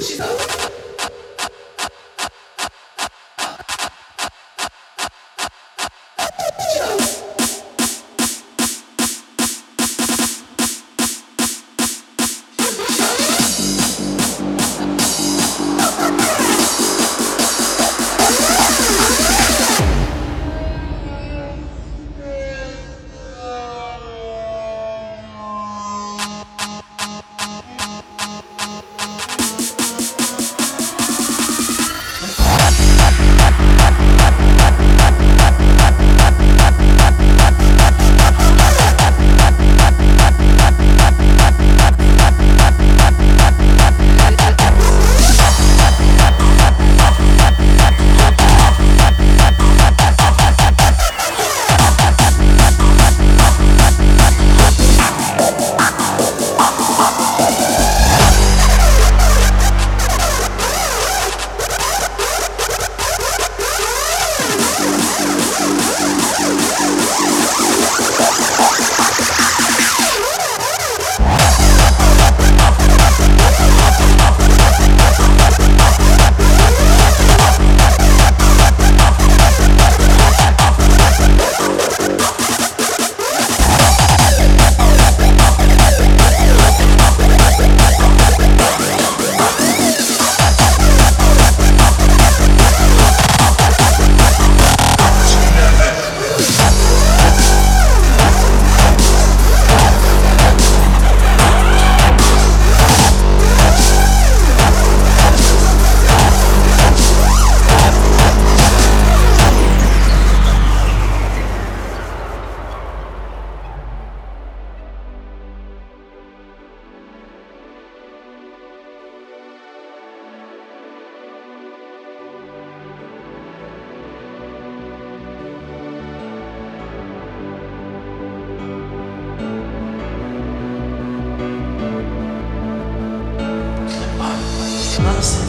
シーサー I'm sorry.